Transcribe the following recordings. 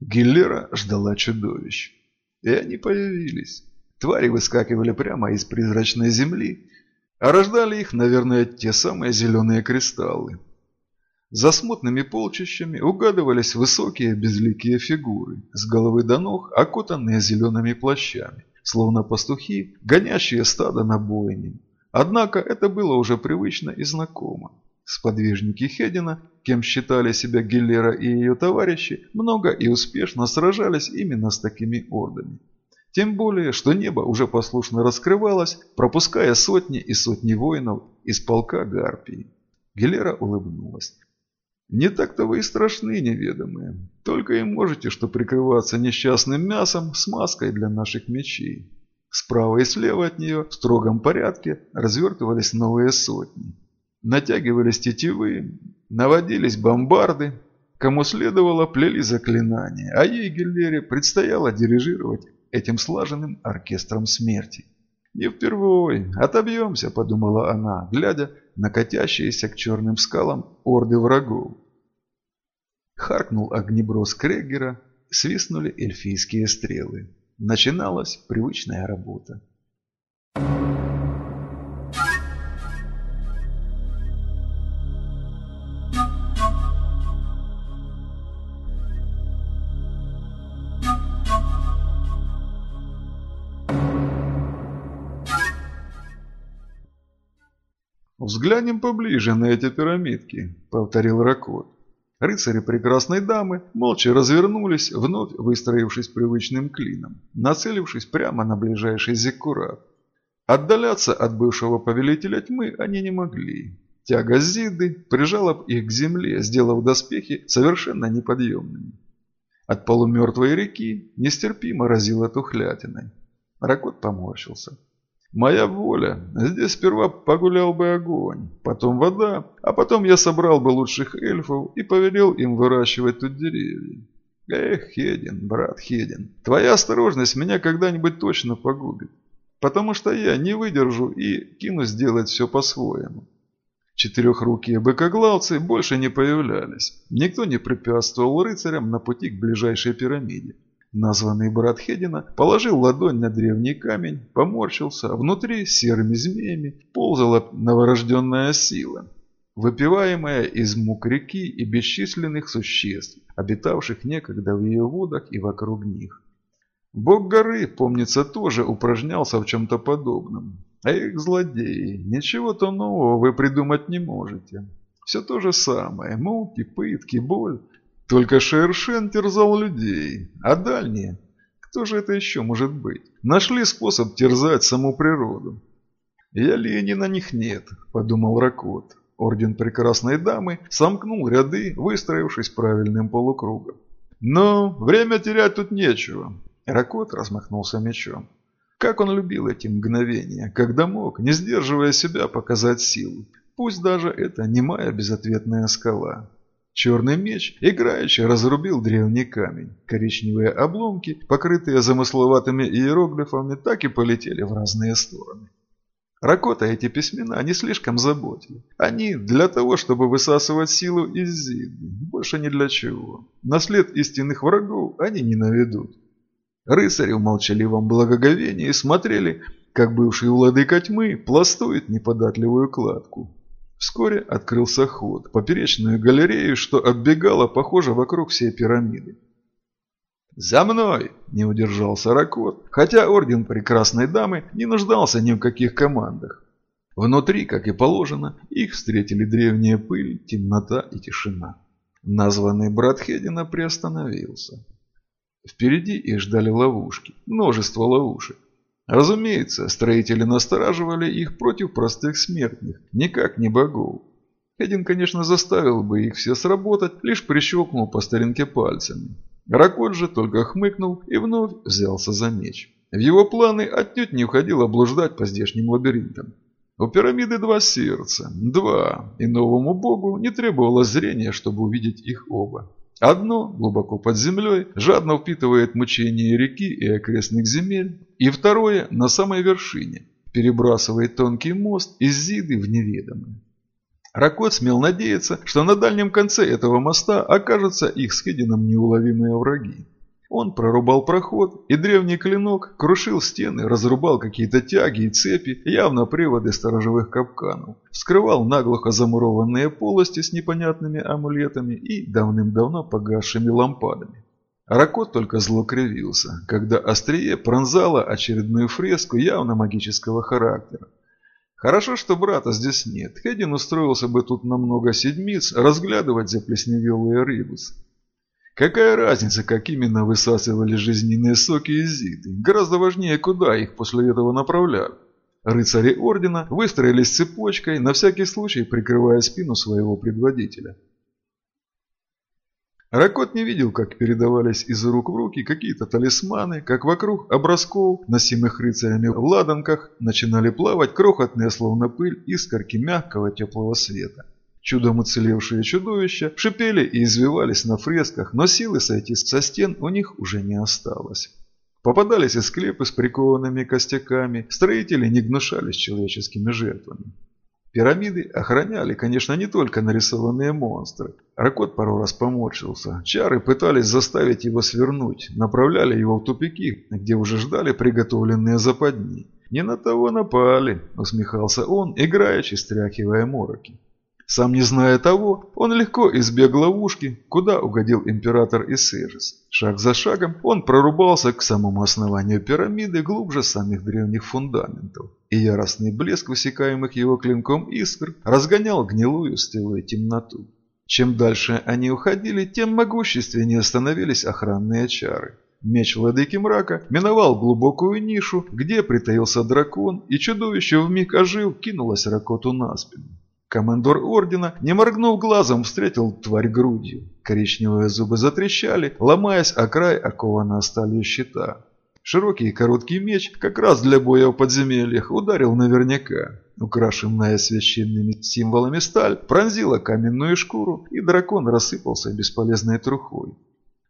Гиллера ждала чудовищ. И они появились. Твари выскакивали прямо из призрачной земли, а рождали их, наверное, те самые зеленые кристаллы. За смутными полчищами угадывались высокие безликие фигуры, с головы до ног окутанные зелеными плащами, словно пастухи, гонящие стадо на бойне. Однако это было уже привычно и знакомо. Сподвижники Хедина, кем считали себя Гиллера и ее товарищи, много и успешно сражались именно с такими ордами. Тем более, что небо уже послушно раскрывалось, пропуская сотни и сотни воинов из полка Гарпии. Гелера улыбнулась. «Не так-то вы и страшны, неведомые. Только и можете что прикрываться несчастным мясом с маской для наших мечей». Справа и слева от нее в строгом порядке развертывались новые сотни. Натягивались тетивы, наводились бомбарды, кому следовало плели заклинания, а ей, Гелере, предстояло дирижировать этим слаженным оркестром смерти. «Не впервой, отобьемся», – подумала она, глядя на катящиеся к черным скалам орды врагов. Харкнул огнеброс Крегера, свистнули эльфийские стрелы. Начиналась привычная работа. «Взглянем поближе на эти пирамидки», – повторил Ракот. Рыцари прекрасной дамы молча развернулись, вновь выстроившись привычным клином, нацелившись прямо на ближайший зиккурат. Отдаляться от бывшего повелителя тьмы они не могли. Тяга Зиды прижала их к земле, сделав доспехи совершенно неподъемными. От полумертвой реки нестерпимо разило тухлятиной. Ракот поморщился. Моя воля. Здесь сперва погулял бы огонь, потом вода, а потом я собрал бы лучших эльфов и повелел им выращивать тут деревья. Эх, Хедин, брат Хедин, твоя осторожность меня когда-нибудь точно погубит, потому что я не выдержу и кинусь делать все по-своему. Четырехрукие быкоглавцы больше не появлялись. Никто не препятствовал рыцарям на пути к ближайшей пирамиде. Названный брат Хедина положил ладонь на древний камень, поморщился, а внутри серыми змеями ползала новорожденная сила, выпиваемая из мук реки и бесчисленных существ, обитавших некогда в ее водах и вокруг них. Бог горы, помнится, тоже упражнялся в чем-то подобном. А их злодеи, ничего-то нового вы придумать не можете. Все то же самое, муки, пытки, боль, только Шершен терзал людей, а дальние, кто же это еще может быть, нашли способ терзать саму природу. «Я лени на них нет», – подумал Ракот. Орден Прекрасной Дамы сомкнул ряды, выстроившись правильным полукругом. «Но время терять тут нечего», – Ракот размахнулся мечом. Как он любил эти мгновения, когда мог, не сдерживая себя, показать силу. Пусть даже это немая безответная скала. Черный меч играюще разрубил древний камень. Коричневые обломки, покрытые замысловатыми иероглифами, так и полетели в разные стороны. Ракота эти письмена не слишком заботили. Они для того, чтобы высасывать силу из Зиды, больше ни для чего. На след истинных врагов они не наведут. Рыцари в молчаливом благоговении смотрели, как бывший владыка тьмы пластует неподатливую кладку. Вскоре открылся ход, поперечную галерею, что оббегала, похоже, вокруг всей пирамиды. «За мной!» – не удержался Ракот, хотя Орден Прекрасной Дамы не нуждался ни в каких командах. Внутри, как и положено, их встретили древняя пыль, темнота и тишина. Названный брат Хедина приостановился. Впереди их ждали ловушки, множество ловушек. Разумеется, строители настораживали их против простых смертных, никак не богов. Хедин, конечно, заставил бы их все сработать, лишь прищелкнул по старинке пальцами. Раколь же только хмыкнул и вновь взялся за меч. В его планы отнюдь не уходило блуждать по здешним лабиринтам. У пирамиды два сердца, два, и новому богу не требовалось зрения, чтобы увидеть их оба. Одно, глубоко под землей, жадно впитывает мучения реки и окрестных земель, и второе, на самой вершине, перебрасывает тонкий мост из Зиды в неведомое. Ракот смел надеяться, что на дальнем конце этого моста окажутся их с неуловимые враги. Он прорубал проход, и древний клинок крушил стены, разрубал какие-то тяги и цепи, явно приводы сторожевых капканов, вскрывал наглухо замурованные полости с непонятными амулетами и давным-давно погасшими лампадами. Ракот только зло кривился, когда острие пронзало очередную фреску явно магического характера. Хорошо, что брата здесь нет. Хедин устроился бы тут на много седмиц разглядывать заплесневелые рыбус. Какая разница, как именно высасывали жизненные соки из Зиты? Гораздо важнее, куда их после этого направляли. Рыцари Ордена выстроились цепочкой, на всякий случай прикрывая спину своего предводителя. Ракот не видел, как передавались из рук в руки какие-то талисманы, как вокруг образков, носимых рыцарями в ладанках, начинали плавать крохотные, словно пыль, искорки мягкого теплого света. Чудом уцелевшие чудовища шипели и извивались на фресках, но силы сойти со стен у них уже не осталось. Попадались и склепы с прикованными костяками, строители не гнушались человеческими жертвами. Пирамиды охраняли, конечно, не только нарисованные монстры. Ракот пару раз поморщился. Чары пытались заставить его свернуть, направляли его в тупики, где уже ждали приготовленные западни. «Не на того напали», — усмехался он, играючи, стряхивая мороки. Сам не зная того, он легко избег ловушки, куда угодил император Исежис. Шаг за шагом он прорубался к самому основанию пирамиды глубже самих древних фундаментов, и яростный блеск высекаемых его клинком искр разгонял гнилую стылую темноту. Чем дальше они уходили, тем могущественнее становились охранные чары. Меч владыки мрака миновал глубокую нишу, где притаился дракон, и чудовище вмиг ожив кинулось Ракоту на спину. Командор ордена, не моргнув глазом, встретил тварь грудью. Коричневые зубы затрещали, ломаясь о край окованного сталью щита. Широкий и короткий меч, как раз для боя в подземельях, ударил наверняка. Украшенная священными символами сталь пронзила каменную шкуру, и дракон рассыпался бесполезной трухой.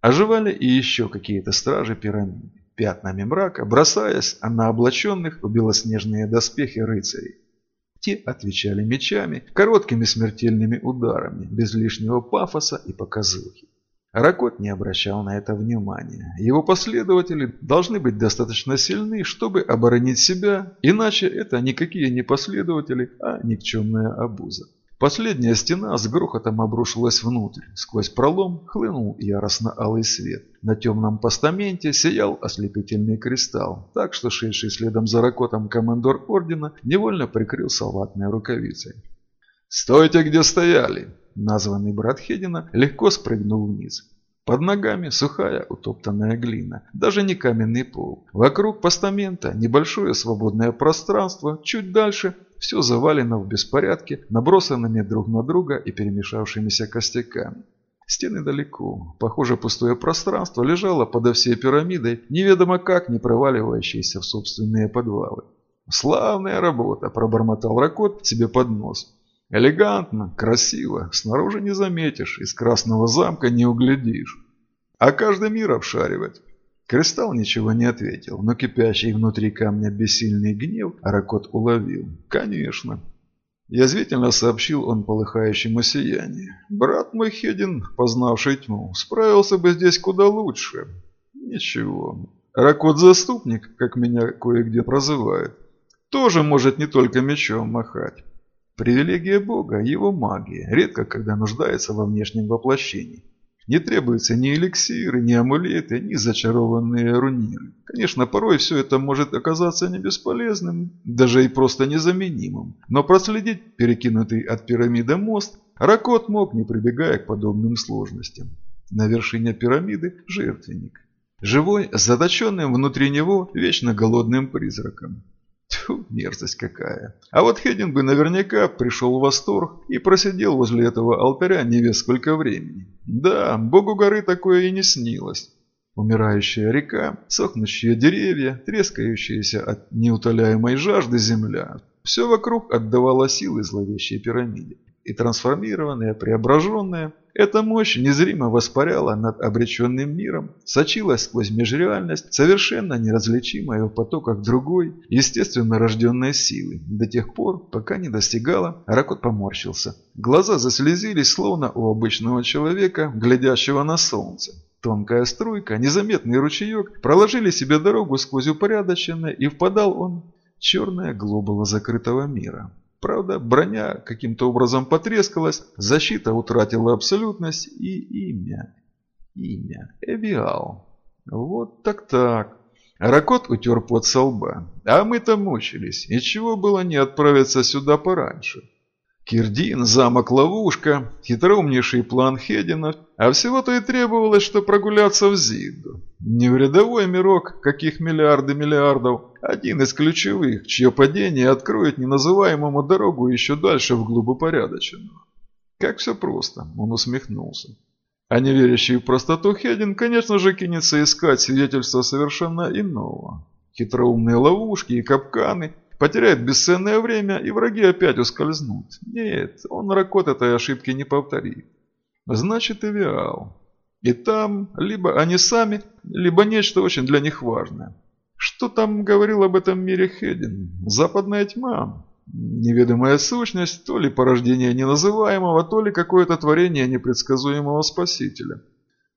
Оживали и еще какие-то стражи пирамиды, пятнами мрака, бросаясь на облаченных в белоснежные доспехи рыцарей. Те отвечали мечами, короткими смертельными ударами, без лишнего пафоса и показухи. Ракот не обращал на это внимания. Его последователи должны быть достаточно сильны, чтобы оборонить себя, иначе это никакие не последователи, а никчемная обуза. Последняя стена с грохотом обрушилась внутрь. Сквозь пролом хлынул яростно-алый свет. На темном постаменте сиял ослепительный кристалл, так что шедший следом за ракотом командор ордена невольно прикрылся латной рукавицей. «Стойте, где стояли!» Названный брат Хедина легко спрыгнул вниз. Под ногами сухая утоптанная глина, даже не каменный пол. Вокруг постамента небольшое свободное пространство, чуть дальше все завалено в беспорядке, набросанными друг на друга и перемешавшимися костяками. Стены далеко. Похоже, пустое пространство лежало подо всей пирамидой, неведомо как не проваливающееся в собственные подвалы. «Славная работа!» – пробормотал Ракот себе под нос. «Элегантно, красиво, снаружи не заметишь, из красного замка не углядишь. А каждый мир обшаривать». Кристалл ничего не ответил, но кипящий внутри камня бессильный гнев Аракот уловил. «Конечно». Язвительно сообщил он полыхающему сиянию. «Брат мой Хедин, познавший тьму, справился бы здесь куда лучше». «Ничего. Ракот-заступник, как меня кое-где прозывают, тоже может не только мечом махать. Привилегия Бога – его магия, редко когда нуждается во внешнем воплощении. Не требуются ни эликсиры, ни амулеты, ни зачарованные руниры. Конечно, порой все это может оказаться не бесполезным, даже и просто незаменимым. Но проследить перекинутый от пирамиды мост Ракот мог, не прибегая к подобным сложностям. На вершине пирамиды – жертвенник. Живой, заточенным внутри него вечно голодным призраком. Тьфу, мерзость какая. А вот Хедин бы наверняка пришел в восторг и просидел возле этого алтаря не весь сколько времени. Да, богу горы такое и не снилось. Умирающая река, сохнущие деревья, трескающиеся от неутоляемой жажды земля. Все вокруг отдавало силы зловещей пирамиде. И трансформированная, преображенная, эта мощь незримо воспаряла над обреченным миром, сочилась сквозь межреальность, совершенно неразличимая в потоках другой, естественно рожденной силы, до тех пор, пока не достигала, Ракот поморщился. Глаза заслезились, словно у обычного человека, глядящего на солнце. Тонкая струйка, незаметный ручеек проложили себе дорогу сквозь упорядоченное, и впадал он в черное глобало закрытого мира. Правда, броня каким-то образом потрескалась, защита утратила абсолютность и имя. Имя. Эвиал. Вот так-так. Ракот утер под со. А мы-то мучились. И чего было не отправиться сюда пораньше? Кирдин, замок-ловушка, хитроумнейший план Хедина, а всего-то и требовалось, что прогуляться в Зиду. Не в рядовой мирок, каких миллиарды миллиардов, один из ключевых, чье падение откроет неназываемому дорогу еще дальше вглубь упорядоченного. Как все просто, он усмехнулся. А неверящий в простоту Хедин, конечно же, кинется искать свидетельства совершенно иного. Хитроумные ловушки и капканы – Потеряет бесценное время, и враги опять ускользнут. Нет, он Ракот этой ошибки не повторит. Значит, и Виал. И там либо они сами, либо нечто очень для них важное. Что там говорил об этом мире Хедин? Западная тьма. Неведомая сущность, то ли порождение неназываемого, то ли какое-то творение непредсказуемого спасителя.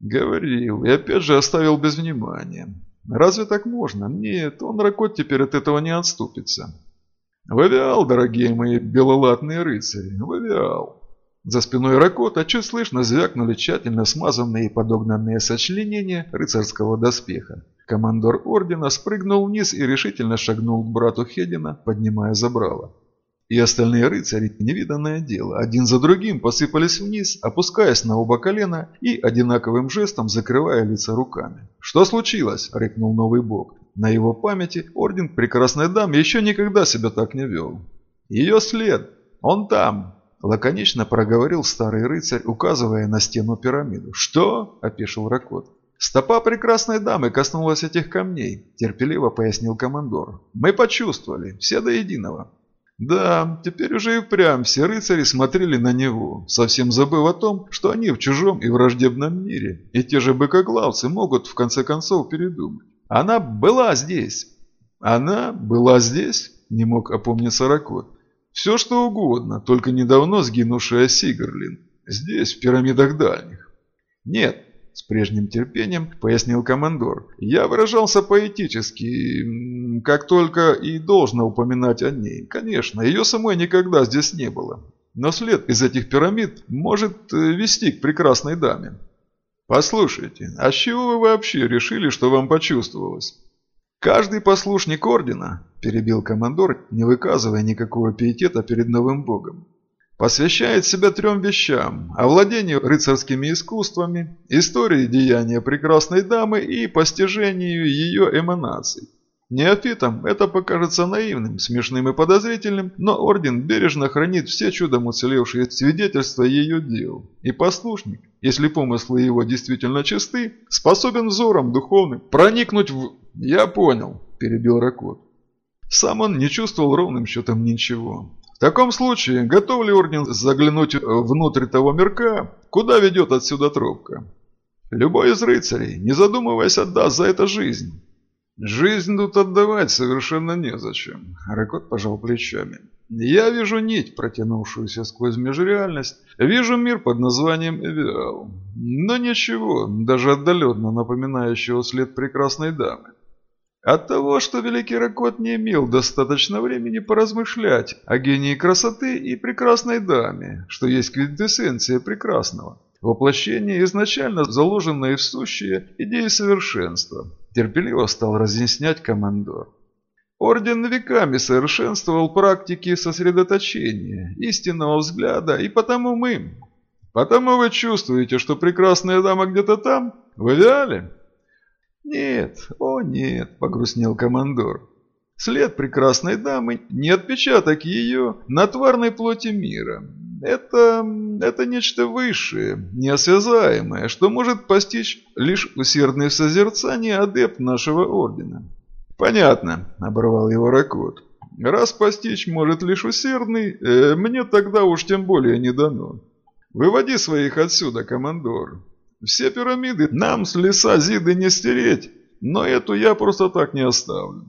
Говорил и опять же оставил без внимания. Разве так можно? Нет, он Ракот теперь от этого не отступится. В авиал, дорогие мои белолатные рыцари, в авиал. За спиной Ракота чуть слышно звякнули тщательно смазанные и подогнанные сочленения рыцарского доспеха. Командор ордена спрыгнул вниз и решительно шагнул к брату Хедина, поднимая забрало. И остальные рыцари, невиданное дело, один за другим посыпались вниз, опускаясь на оба колена и одинаковым жестом закрывая лица руками. «Что случилось?» – рыкнул новый бог. На его памяти орден прекрасной дамы еще никогда себя так не вел. «Ее след! Он там!» – лаконично проговорил старый рыцарь, указывая на стену пирамиду. «Что?» – опешил Ракот. «Стопа прекрасной дамы коснулась этих камней», – терпеливо пояснил командор. «Мы почувствовали, все до единого. Да, теперь уже и впрямь все рыцари смотрели на него, совсем забыв о том, что они в чужом и враждебном мире, и те же быкоглавцы могут в конце концов передумать. Она была здесь. Она была здесь? Не мог опомниться Ракот. Все что угодно, только недавно сгинувшая Сигарлин. Здесь, в пирамидах дальних. Нет, с прежним терпением пояснил командор. Я выражался поэтически, как только и должно упоминать о ней. Конечно, ее самой никогда здесь не было. Но след из этих пирамид может э, вести к прекрасной даме. Послушайте, а с чего вы вообще решили, что вам почувствовалось? Каждый послушник ордена, перебил командор, не выказывая никакого пиетета перед новым богом, посвящает себя трем вещам – овладению рыцарскими искусствами, истории деяния прекрасной дамы и постижению ее эманаций. Неофитам это покажется наивным, смешным и подозрительным, но Орден бережно хранит все чудом уцелевшие свидетельства ее дел. И послушник, если помыслы его действительно чисты, способен взором духовным проникнуть в... «Я понял», – перебил Ракот. Сам он не чувствовал ровным счетом ничего. В таком случае, готов ли Орден заглянуть внутрь того мирка, куда ведет отсюда тропка? Любой из рыцарей, не задумываясь, отдаст за это жизнь. Жизнь тут отдавать совершенно незачем. Ракот пожал плечами. Я вижу нить, протянувшуюся сквозь межреальность. Вижу мир под названием Эвиал. Но ничего, даже отдаленно напоминающего след прекрасной дамы. От того, что Великий Ракот не имел достаточно времени поразмышлять о гении красоты и прекрасной даме, что есть квинтэссенция прекрасного. Воплощение изначально заложенное в сущие идеи совершенства, терпеливо стал разъяснять командор. Орден веками совершенствовал практики сосредоточения, истинного взгляда, и потому мы... Потому вы чувствуете, что прекрасная дама где-то там, в идеале? «Нет, о нет», – погрустнел командор. «След прекрасной дамы – не отпечаток ее на тварной плоти мира. Это, это нечто высшее, неосязаемое, что может постичь лишь усердный в созерцании адепт нашего ордена». «Понятно», – оборвал его Ракот. Раз постичь может лишь усердный, э, мне тогда уж тем более не дано. Выводи своих отсюда, командор. Все пирамиды нам с леса Зиды не стереть, но эту я просто так не оставлю.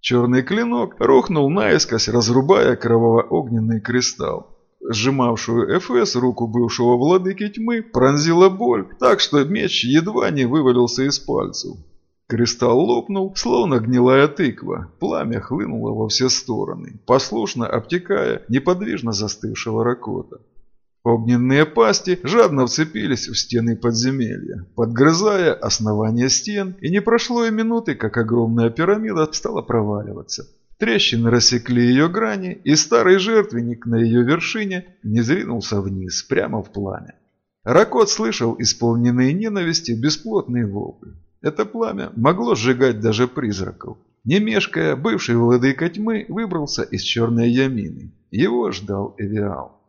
Черный клинок рухнул наискось, разрубая кроваво-огненный кристалл. Сжимавшую Эфес руку бывшего владыки тьмы пронзила боль, так что меч едва не вывалился из пальцев. Кристалл лопнул, словно гнилая тыква. Пламя хлынуло во все стороны, послушно обтекая неподвижно застывшего Ракота. Огненные пасти жадно вцепились в стены подземелья, подгрызая основание стен, и не прошло и минуты, как огромная пирамида стала проваливаться. Трещины рассекли ее грани, и старый жертвенник на ее вершине не зринулся вниз, прямо в пламя. Ракот слышал исполненные ненависти бесплотные вопль. Это пламя могло сжигать даже призраков. Не мешкая, бывший владыка тьмы выбрался из черной ямины. Его ждал Эвиал.